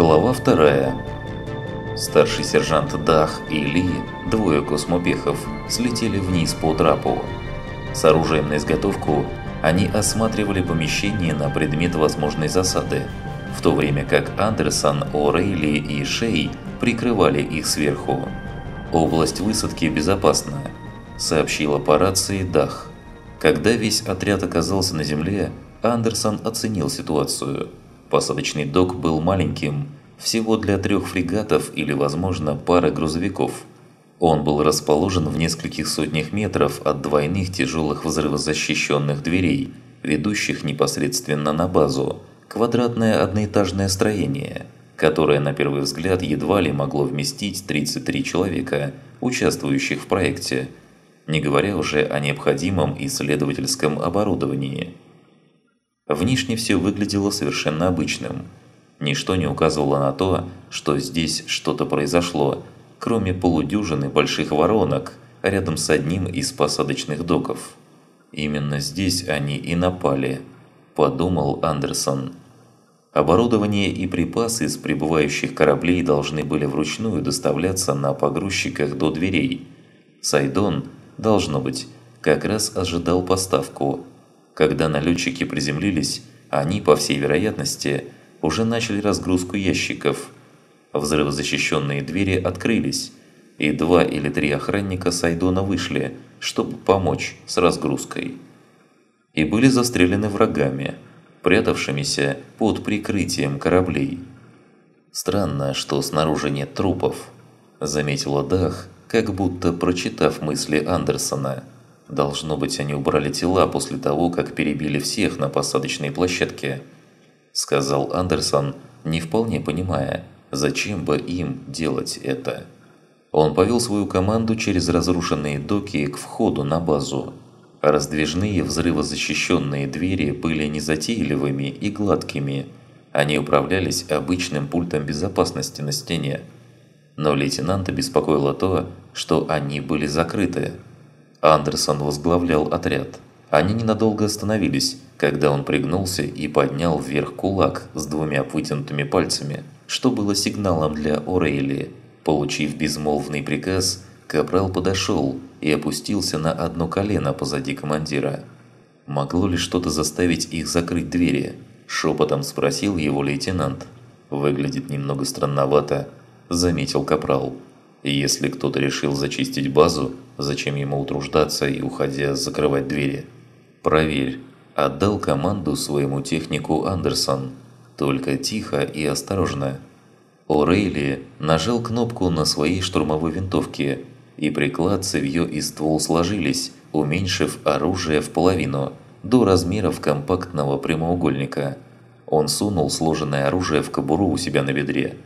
Глава вторая. Старший сержант Дах и Ли, двое космопехов, слетели вниз по трапу. С оружием на изготовку они осматривали помещение на предмет возможной засады, в то время как Андерсон, О'Рейли и Шей прикрывали их сверху. «Область высадки безопасна», – сообщила по рации Дах. Когда весь отряд оказался на земле, Андерсон оценил ситуацию. Посадочный док был маленьким, всего для трех фрегатов или, возможно, пары грузовиков. Он был расположен в нескольких сотнях метров от двойных тяжелых взрывозащищенных дверей, ведущих непосредственно на базу, квадратное одноэтажное строение, которое на первый взгляд едва ли могло вместить 33 человека, участвующих в проекте, не говоря уже о необходимом исследовательском оборудовании. Внешне все выглядело совершенно обычным. Ничто не указывало на то, что здесь что-то произошло, кроме полудюжины больших воронок рядом с одним из посадочных доков. Именно здесь они и напали, подумал Андерсон. Оборудование и припасы из прибывающих кораблей должны были вручную доставляться на погрузчиках до дверей. Сайдон, должно быть, как раз ожидал поставку. Когда налетчики приземлились, они, по всей вероятности, уже начали разгрузку ящиков – Взрывозащищенные двери открылись, и два или три охранника Сайдона вышли, чтобы помочь с разгрузкой. И были застрелены врагами, прятавшимися под прикрытием кораблей. «Странно, что снаружи нет трупов», – заметила Дах, как будто прочитав мысли Андерсона. «Должно быть, они убрали тела после того, как перебили всех на посадочной площадке», – сказал Андерсон, не вполне понимая, Зачем бы им делать это? Он повел свою команду через разрушенные доки к входу на базу. Раздвижные взрывозащищенные двери были незатейливыми и гладкими. Они управлялись обычным пультом безопасности на стене. Но лейтенанта беспокоило то, что они были закрыты. Андерсон возглавлял отряд. Они ненадолго остановились, когда он пригнулся и поднял вверх кулак с двумя вытянутыми пальцами – что было сигналом для Орейли. Получив безмолвный приказ, Капрал подошел и опустился на одно колено позади командира. Могло ли что-то заставить их закрыть двери? Шепотом спросил его лейтенант. Выглядит немного странновато, заметил Капрал. Если кто-то решил зачистить базу, зачем ему утруждаться и, уходя, закрывать двери? Проверь. Отдал команду своему технику Андерсон только тихо и осторожно. О'Рейли нажал кнопку на своей штурмовой винтовке, и приклад, цевьё и ствол сложились, уменьшив оружие в половину, до размеров компактного прямоугольника. Он сунул сложенное оружие в кобуру у себя на бедре.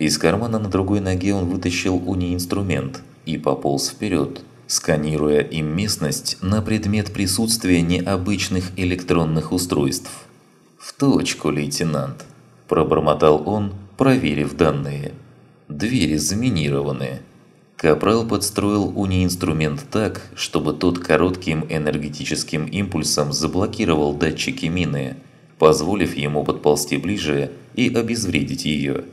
Из кармана на другой ноге он вытащил уни-инструмент и пополз вперед, сканируя им местность на предмет присутствия необычных электронных устройств. «В точку, лейтенант», – пробормотал он, проверив данные. «Двери заминированы». Капрал подстроил уни-инструмент так, чтобы тот коротким энергетическим импульсом заблокировал датчики мины, позволив ему подползти ближе и обезвредить ее.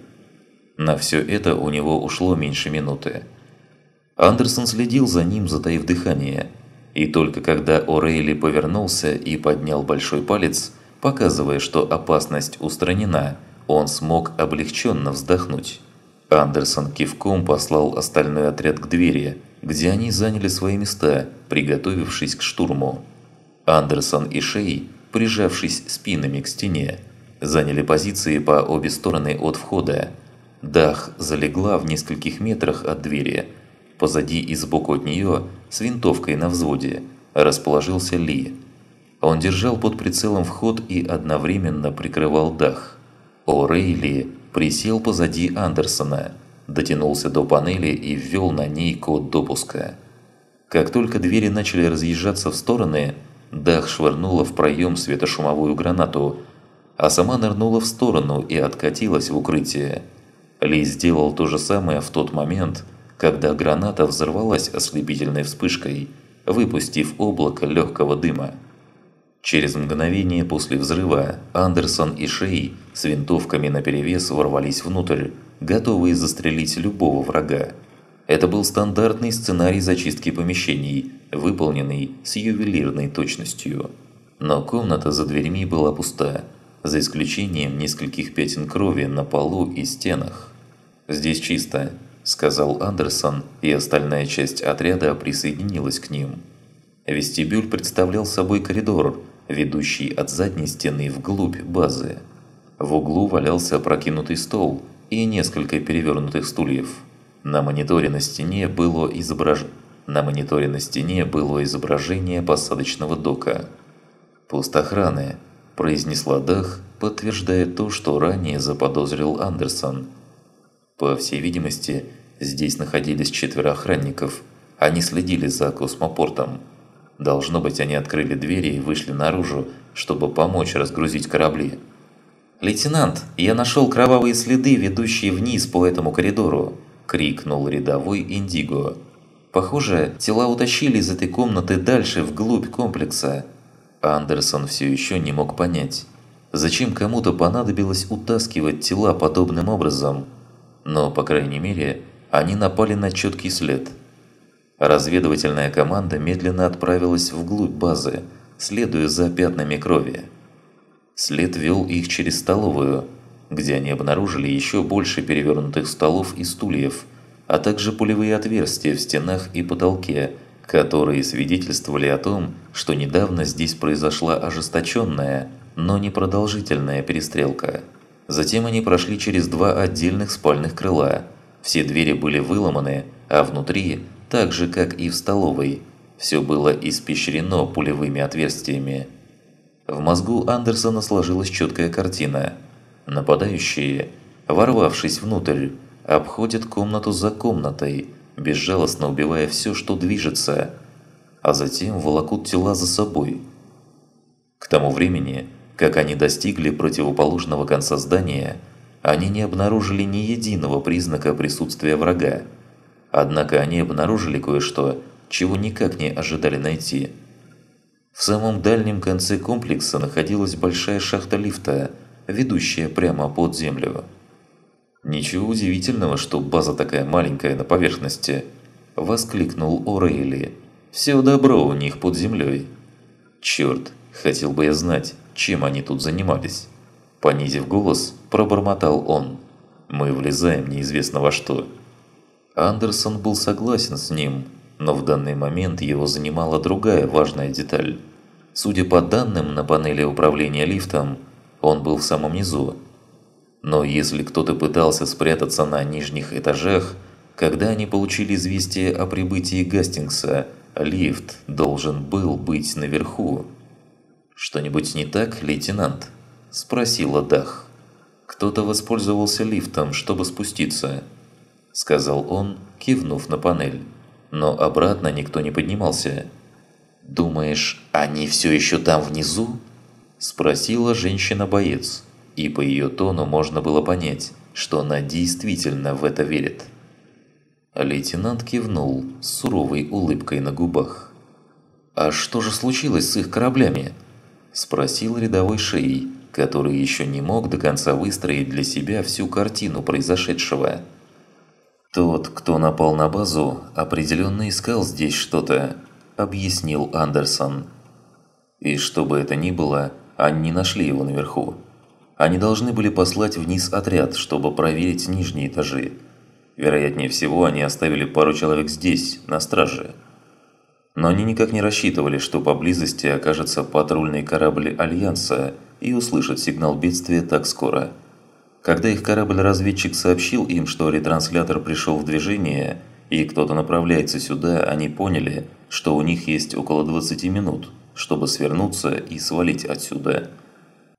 На все это у него ушло меньше минуты. Андерсон следил за ним, затаив дыхание, и только когда О'Рейли повернулся и поднял большой палец – Показывая, что опасность устранена, он смог облегченно вздохнуть. Андерсон кивком послал остальной отряд к двери, где они заняли свои места, приготовившись к штурму. Андерсон и Шей, прижавшись спинами к стене, заняли позиции по обе стороны от входа. Дах залегла в нескольких метрах от двери. Позади и сбоку от нее, с винтовкой на взводе, расположился Ли – он держал под прицелом вход и одновременно прикрывал дах. О'Рейли присел позади Андерсона, дотянулся до панели и ввел на ней код допуска. Как только двери начали разъезжаться в стороны, дах швырнула в проем светошумовую гранату, а сама нырнула в сторону и откатилась в укрытие. Ли сделал то же самое в тот момент, когда граната взорвалась ослепительной вспышкой, выпустив облако легкого дыма. Через мгновение после взрыва Андерсон и Шей с винтовками наперевес ворвались внутрь, готовые застрелить любого врага. Это был стандартный сценарий зачистки помещений, выполненный с ювелирной точностью. Но комната за дверьми была пуста, за исключением нескольких пятен крови на полу и стенах. «Здесь чисто», – сказал Андерсон, и остальная часть отряда присоединилась к ним. Вестибюль представлял собой коридор, ведущий от задней стены вглубь базы. В углу валялся опрокинутый стол и несколько перевернутых стульев. На мониторе на стене было изображ... На мониторе на стене было изображение посадочного дока. «Пост охраны», – произнесла Дах, подтверждая то, что ранее заподозрил Андерсон. По всей видимости, здесь находились четверо охранников. Они следили за космопортом. Должно быть, они открыли двери и вышли наружу, чтобы помочь разгрузить корабли. «Лейтенант, я нашел кровавые следы, ведущие вниз по этому коридору!» – крикнул рядовой Индиго. «Похоже, тела утащили из этой комнаты дальше, вглубь комплекса». Андерсон все еще не мог понять, зачем кому-то понадобилось утаскивать тела подобным образом. Но, по крайней мере, они напали на четкий след – Разведывательная команда медленно отправилась вглубь базы, следуя за пятнами крови. След вел их через столовую, где они обнаружили еще больше перевернутых столов и стульев, а также пулевые отверстия в стенах и потолке, которые свидетельствовали о том, что недавно здесь произошла ожесточенная, но непродолжительная перестрелка. Затем они прошли через два отдельных спальных крыла. Все двери были выломаны, а внутри – так же, как и в столовой. Все было испещрено пулевыми отверстиями. В мозгу Андерсона сложилась четкая картина. Нападающие, ворвавшись внутрь, обходят комнату за комнатой, безжалостно убивая все, что движется, а затем волокут тела за собой. К тому времени, как они достигли противоположного конца здания, они не обнаружили ни единого признака присутствия врага. Однако они обнаружили кое-что, чего никак не ожидали найти. В самом дальнем конце комплекса находилась большая шахта лифта, ведущая прямо под землю. «Ничего удивительного, что база такая маленькая на поверхности», – воскликнул О'Рейли. «Все добро у них под землей». «Черт, хотел бы я знать, чем они тут занимались». Понизив голос, пробормотал он. «Мы влезаем неизвестно во что». Андерсон был согласен с ним, но в данный момент его занимала другая важная деталь. Судя по данным на панели управления лифтом, он был в самом низу. Но если кто-то пытался спрятаться на нижних этажах, когда они получили известие о прибытии Гастингса, лифт должен был быть наверху. «Что-нибудь не так, лейтенант?» – спросила Дах. Кто-то воспользовался лифтом, чтобы спуститься сказал он, кивнув на панель. Но обратно никто не поднимался. «Думаешь, они все еще там внизу?» Спросила женщина-боец, и по ее тону можно было понять, что она действительно в это верит. Лейтенант кивнул с суровой улыбкой на губах. «А что же случилось с их кораблями?» Спросил рядовой шеей, который еще не мог до конца выстроить для себя всю картину произошедшего. «Тот, кто напал на базу, определенно искал здесь что-то», – объяснил Андерсон. «И что бы это ни было, они нашли его наверху. Они должны были послать вниз отряд, чтобы проверить нижние этажи. Вероятнее всего, они оставили пару человек здесь, на страже. Но они никак не рассчитывали, что поблизости окажется патрульный корабль Альянса и услышат сигнал бедствия так скоро». Когда их корабль-разведчик сообщил им, что ретранслятор пришел в движение и кто-то направляется сюда, они поняли, что у них есть около 20 минут, чтобы свернуться и свалить отсюда.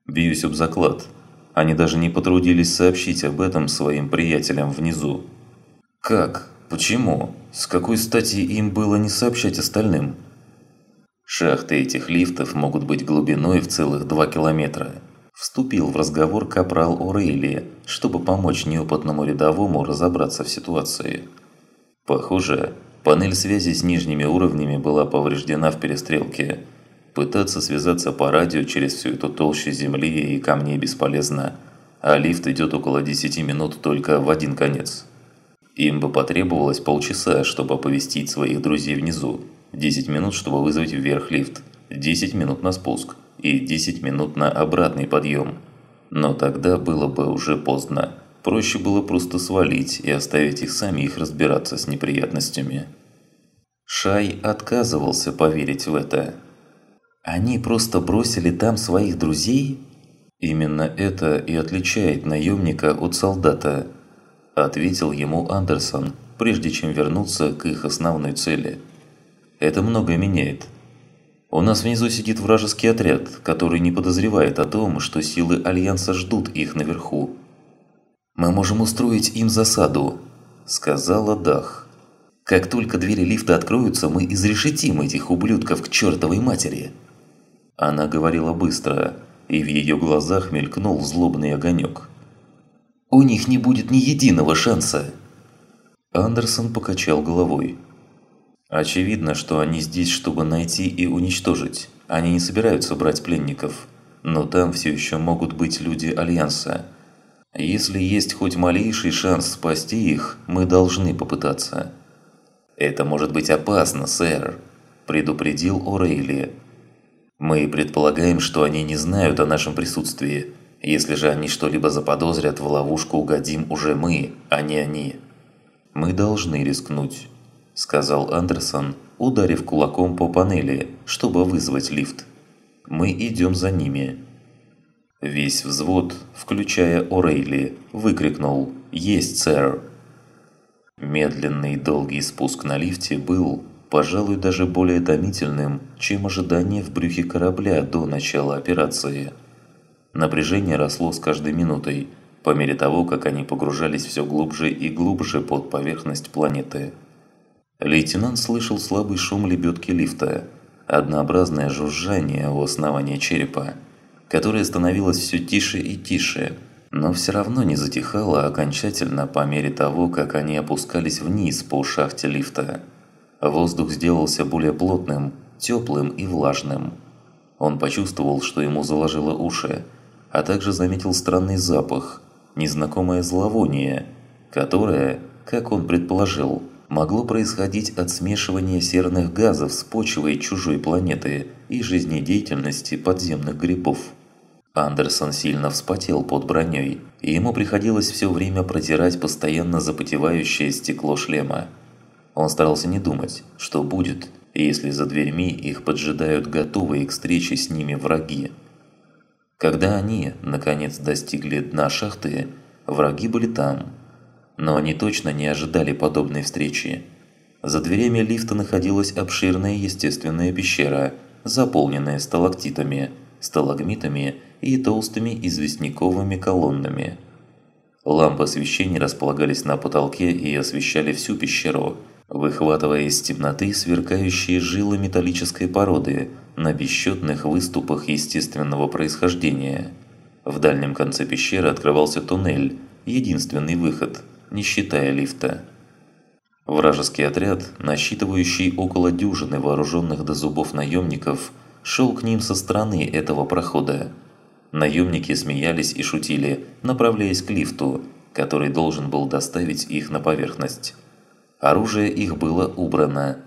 Бьюсь об заклад. Они даже не потрудились сообщить об этом своим приятелям внизу. Как? Почему? С какой стати им было не сообщать остальным? Шахты этих лифтов могут быть глубиной в целых 2 километра. Вступил в разговор капрал Орейли, чтобы помочь неопытному рядовому разобраться в ситуации. Похоже, панель связи с нижними уровнями была повреждена в перестрелке. Пытаться связаться по радио через всю эту толщу земли и камней бесполезно, а лифт идет около 10 минут только в один конец. Им бы потребовалось полчаса, чтобы оповестить своих друзей внизу, 10 минут, чтобы вызвать вверх лифт, 10 минут на спуск и 10 минут на обратный подъем. Но тогда было бы уже поздно. Проще было просто свалить и оставить их самих разбираться с неприятностями. Шай отказывался поверить в это. Они просто бросили там своих друзей? Именно это и отличает наемника от солдата, ответил ему Андерсон, прежде чем вернуться к их основной цели. Это многое меняет. У нас внизу сидит вражеский отряд, который не подозревает о том, что силы Альянса ждут их наверху. «Мы можем устроить им засаду», – сказала Дах. «Как только двери лифта откроются, мы изрешетим этих ублюдков к чертовой матери». Она говорила быстро, и в ее глазах мелькнул злобный огонек. «У них не будет ни единого шанса!» Андерсон покачал головой. «Очевидно, что они здесь, чтобы найти и уничтожить. Они не собираются брать пленников. Но там все еще могут быть люди Альянса. Если есть хоть малейший шанс спасти их, мы должны попытаться». «Это может быть опасно, сэр», – предупредил О'Рейли. Мы предполагаем, что они не знают о нашем присутствии. Если же они что-либо заподозрят, в ловушку угодим уже мы, а не они. Мы должны рискнуть, сказал Андерсон, ударив кулаком по панели, чтобы вызвать лифт. Мы идем за ними. Весь взвод, включая О'Рейли, выкрикнул «Есть, сэр!». Медленный долгий спуск на лифте был, пожалуй, даже более томительным, чем ожидание в брюхе корабля до начала операции. Напряжение росло с каждой минутой, по мере того, как они погружались все глубже и глубже под поверхность планеты. Лейтенант слышал слабый шум лебедки лифта, однообразное жужжание у основания черепа, которое становилось все тише и тише, но все равно не затихало окончательно по мере того, как они опускались вниз по шахте лифта. Воздух сделался более плотным, теплым и влажным. Он почувствовал, что ему заложило уши, а также заметил странный запах, незнакомое зловоние, которое, как он предположил, могло происходить от смешивания серных газов с почвой чужой планеты и жизнедеятельности подземных грибов. Андерсон сильно вспотел под броней, и ему приходилось все время протирать постоянно запотевающее стекло шлема. Он старался не думать, что будет, если за дверьми их поджидают готовые к встрече с ними враги. Когда они, наконец, достигли дна шахты, враги были там. Но они точно не ожидали подобной встречи. За дверями лифта находилась обширная естественная пещера, заполненная сталактитами, сталагмитами и толстыми известняковыми колоннами. Лампы освещения располагались на потолке и освещали всю пещеру – выхватывая из темноты сверкающие жилы металлической породы на бесчетных выступах естественного происхождения. В дальнем конце пещеры открывался туннель, единственный выход, не считая лифта. Вражеский отряд, насчитывающий около дюжины вооруженных до зубов наемников, шел к ним со стороны этого прохода. Наемники смеялись и шутили, направляясь к лифту, который должен был доставить их на поверхность. Оружие их было убрано.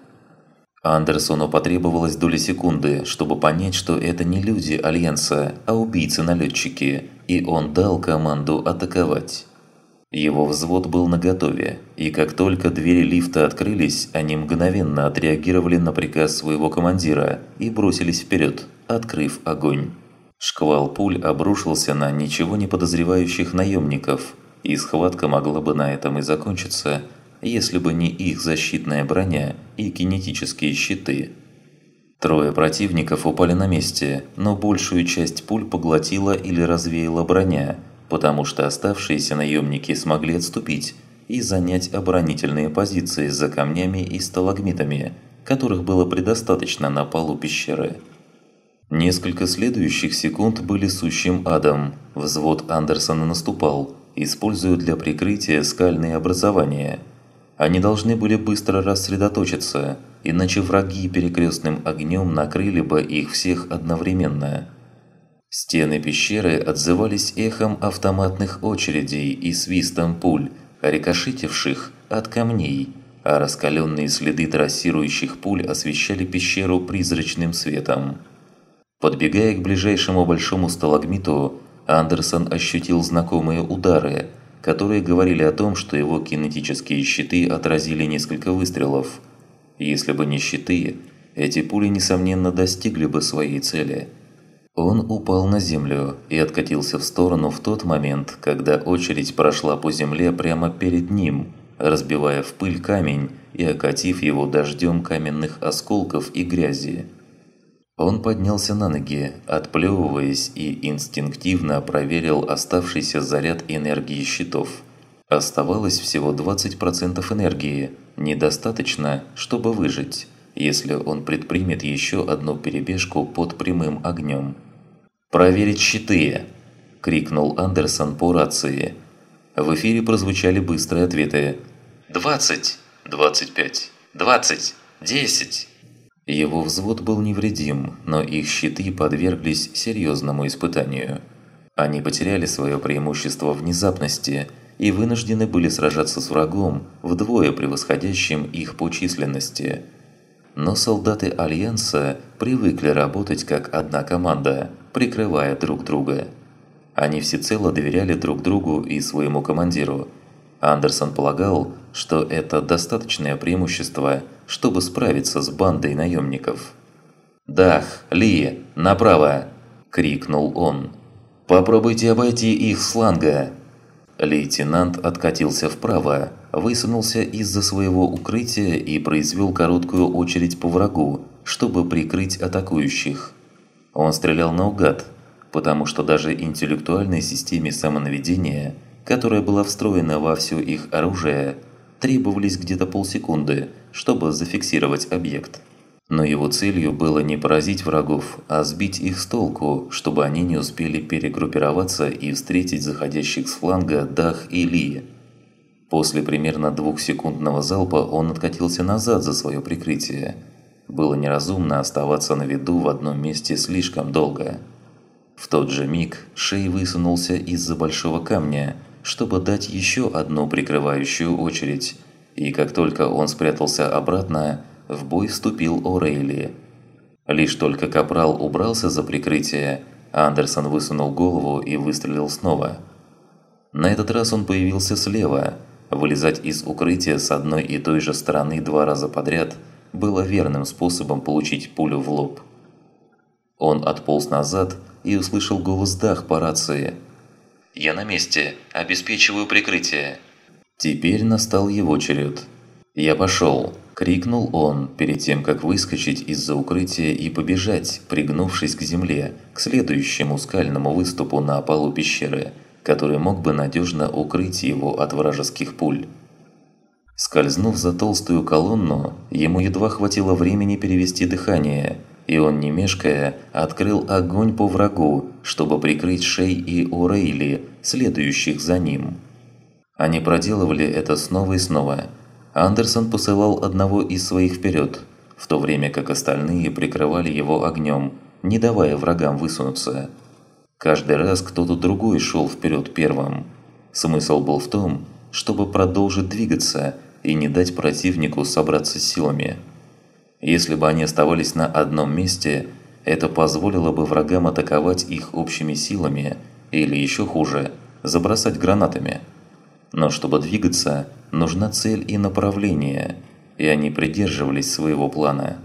Андерсону потребовалось доли секунды, чтобы понять, что это не люди Альянса, а убийцы-налетчики, и он дал команду атаковать. Его взвод был наготове, и как только двери лифта открылись, они мгновенно отреагировали на приказ своего командира и бросились вперед, открыв огонь. Шквал пуль обрушился на ничего не подозревающих наемников, и схватка могла бы на этом и закончиться – если бы не их защитная броня и кинетические щиты. Трое противников упали на месте, но большую часть пуль поглотила или развеяла броня, потому что оставшиеся наемники смогли отступить и занять оборонительные позиции за камнями и сталагмитами, которых было предостаточно на полу пещеры. Несколько следующих секунд были сущим адом. Взвод Андерсона наступал, используя для прикрытия скальные образования – Они должны были быстро рассредоточиться, иначе враги перекрестным огнем накрыли бы их всех одновременно. Стены пещеры отзывались эхом автоматных очередей и свистом пуль, рикошетивших от камней, а раскаленные следы трассирующих пуль освещали пещеру призрачным светом. Подбегая к ближайшему большому сталагмиту, Андерсон ощутил знакомые удары, которые говорили о том, что его кинетические щиты отразили несколько выстрелов. Если бы не щиты, эти пули, несомненно, достигли бы своей цели. Он упал на землю и откатился в сторону в тот момент, когда очередь прошла по земле прямо перед ним, разбивая в пыль камень и окатив его дождем каменных осколков и грязи. Он поднялся на ноги, отплевываясь и инстинктивно проверил оставшийся заряд энергии щитов. Оставалось всего 20% энергии, недостаточно, чтобы выжить, если он предпримет еще одну перебежку под прямым огнем. «Проверить щиты!» – крикнул Андерсон по рации. В эфире прозвучали быстрые ответы. «20! 25! 20! 10!» Его взвод был невредим, но их щиты подверглись серьезному испытанию. Они потеряли свое преимущество внезапности и вынуждены были сражаться с врагом, вдвое превосходящим их по численности. Но солдаты Альянса привыкли работать как одна команда, прикрывая друг друга. Они всецело доверяли друг другу и своему командиру. Андерсон полагал, что это достаточное преимущество, чтобы справиться с бандой наемников. «Дах, Ли, направо!» – крикнул он. «Попробуйте обойти их с фланга!» Лейтенант откатился вправо, высунулся из-за своего укрытия и произвел короткую очередь по врагу, чтобы прикрыть атакующих. Он стрелял наугад, потому что даже интеллектуальной системе самонаведения, которая была встроена во все их оружие, требовались где-то полсекунды, чтобы зафиксировать объект. Но его целью было не поразить врагов, а сбить их с толку, чтобы они не успели перегруппироваться и встретить заходящих с фланга Дах и Ли. После примерно двухсекундного залпа он откатился назад за свое прикрытие. Было неразумно оставаться на виду в одном месте слишком долго. В тот же миг Шей высунулся из-за большого камня – чтобы дать еще одну прикрывающую очередь, и как только он спрятался обратно, в бой вступил О'Рейли. Лишь только Капрал убрался за прикрытие, Андерсон высунул голову и выстрелил снова. На этот раз он появился слева. Вылезать из укрытия с одной и той же стороны два раза подряд было верным способом получить пулю в лоб. Он отполз назад и услышал голос Дах по рации – «Я на месте. Обеспечиваю прикрытие». Теперь настал его черед. «Я пошел!» – крикнул он, перед тем, как выскочить из-за укрытия и побежать, пригнувшись к земле, к следующему скальному выступу на полу пещеры, который мог бы надежно укрыть его от вражеских пуль. Скользнув за толстую колонну, ему едва хватило времени перевести дыхание – и он, не мешкая, открыл огонь по врагу, чтобы прикрыть Шей и Урейли, следующих за ним. Они проделывали это снова и снова. Андерсон посылал одного из своих вперед, в то время как остальные прикрывали его огнем, не давая врагам высунуться. Каждый раз кто-то другой шел вперед первым. Смысл был в том, чтобы продолжить двигаться и не дать противнику собраться силами. Если бы они оставались на одном месте, это позволило бы врагам атаковать их общими силами, или еще хуже, забросать гранатами. Но чтобы двигаться, нужна цель и направление, и они придерживались своего плана.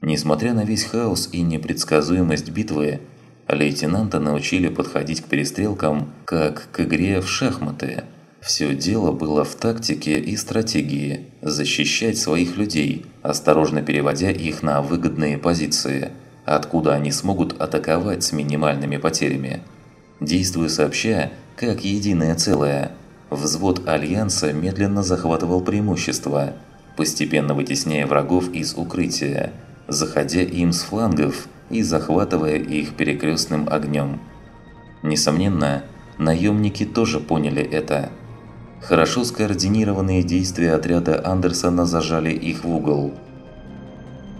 Несмотря на весь хаос и непредсказуемость битвы, лейтенанта научили подходить к перестрелкам как к игре в шахматы – все дело было в тактике и стратегии – защищать своих людей, осторожно переводя их на выгодные позиции, откуда они смогут атаковать с минимальными потерями. Действуя сообща, как единое целое, взвод Альянса медленно захватывал преимущество, постепенно вытесняя врагов из укрытия, заходя им с флангов и захватывая их перекрестным огнем. Несомненно, наемники тоже поняли это – Хорошо скоординированные действия отряда Андерсона зажали их в угол.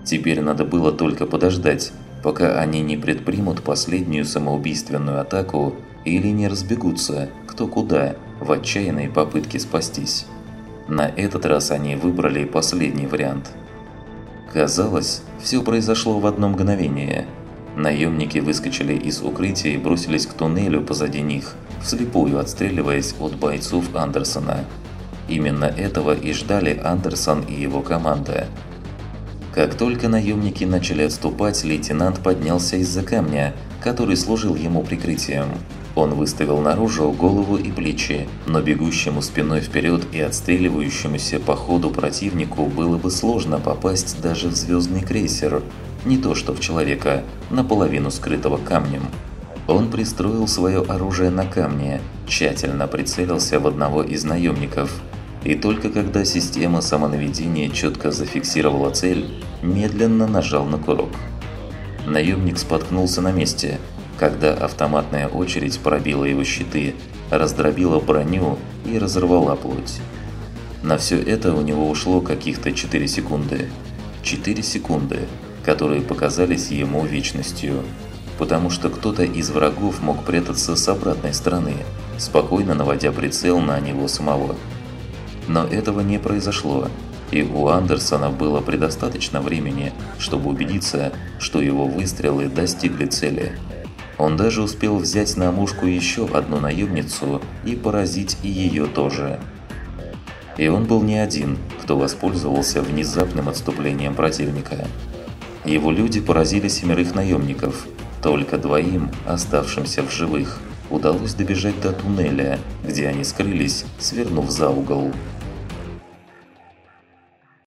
Теперь надо было только подождать, пока они не предпримут последнюю самоубийственную атаку или не разбегутся кто куда в отчаянной попытке спастись. На этот раз они выбрали последний вариант. Казалось, все произошло в одно мгновение. Наемники выскочили из укрытия и бросились к туннелю позади них, вслепую отстреливаясь от бойцов Андерсона. Именно этого и ждали Андерсон и его команда – как только наемники начали отступать, лейтенант поднялся из-за камня, который служил ему прикрытием. Он выставил наружу голову и плечи, но бегущему спиной вперед и отстреливающемуся по ходу противнику было бы сложно попасть даже в звездный крейсер, не то что в человека, наполовину скрытого камнем. Он пристроил свое оружие на камне, тщательно прицелился в одного из наемников – и только когда система самонаведения четко зафиксировала цель, медленно нажал на курок. Наемник споткнулся на месте, когда автоматная очередь пробила его щиты, раздробила броню и разорвала плоть. На все это у него ушло каких-то 4 секунды. 4 секунды, которые показались ему вечностью, потому что кто-то из врагов мог прятаться с обратной стороны, спокойно наводя прицел на него самого. Но этого не произошло, и у Андерсона было предостаточно времени, чтобы убедиться, что его выстрелы достигли цели. Он даже успел взять на мушку еще одну наемницу и поразить и ее тоже. И он был не один, кто воспользовался внезапным отступлением противника. Его люди поразили семерых наемников, только двоим, оставшимся в живых, удалось добежать до туннеля, где они скрылись, свернув за угол.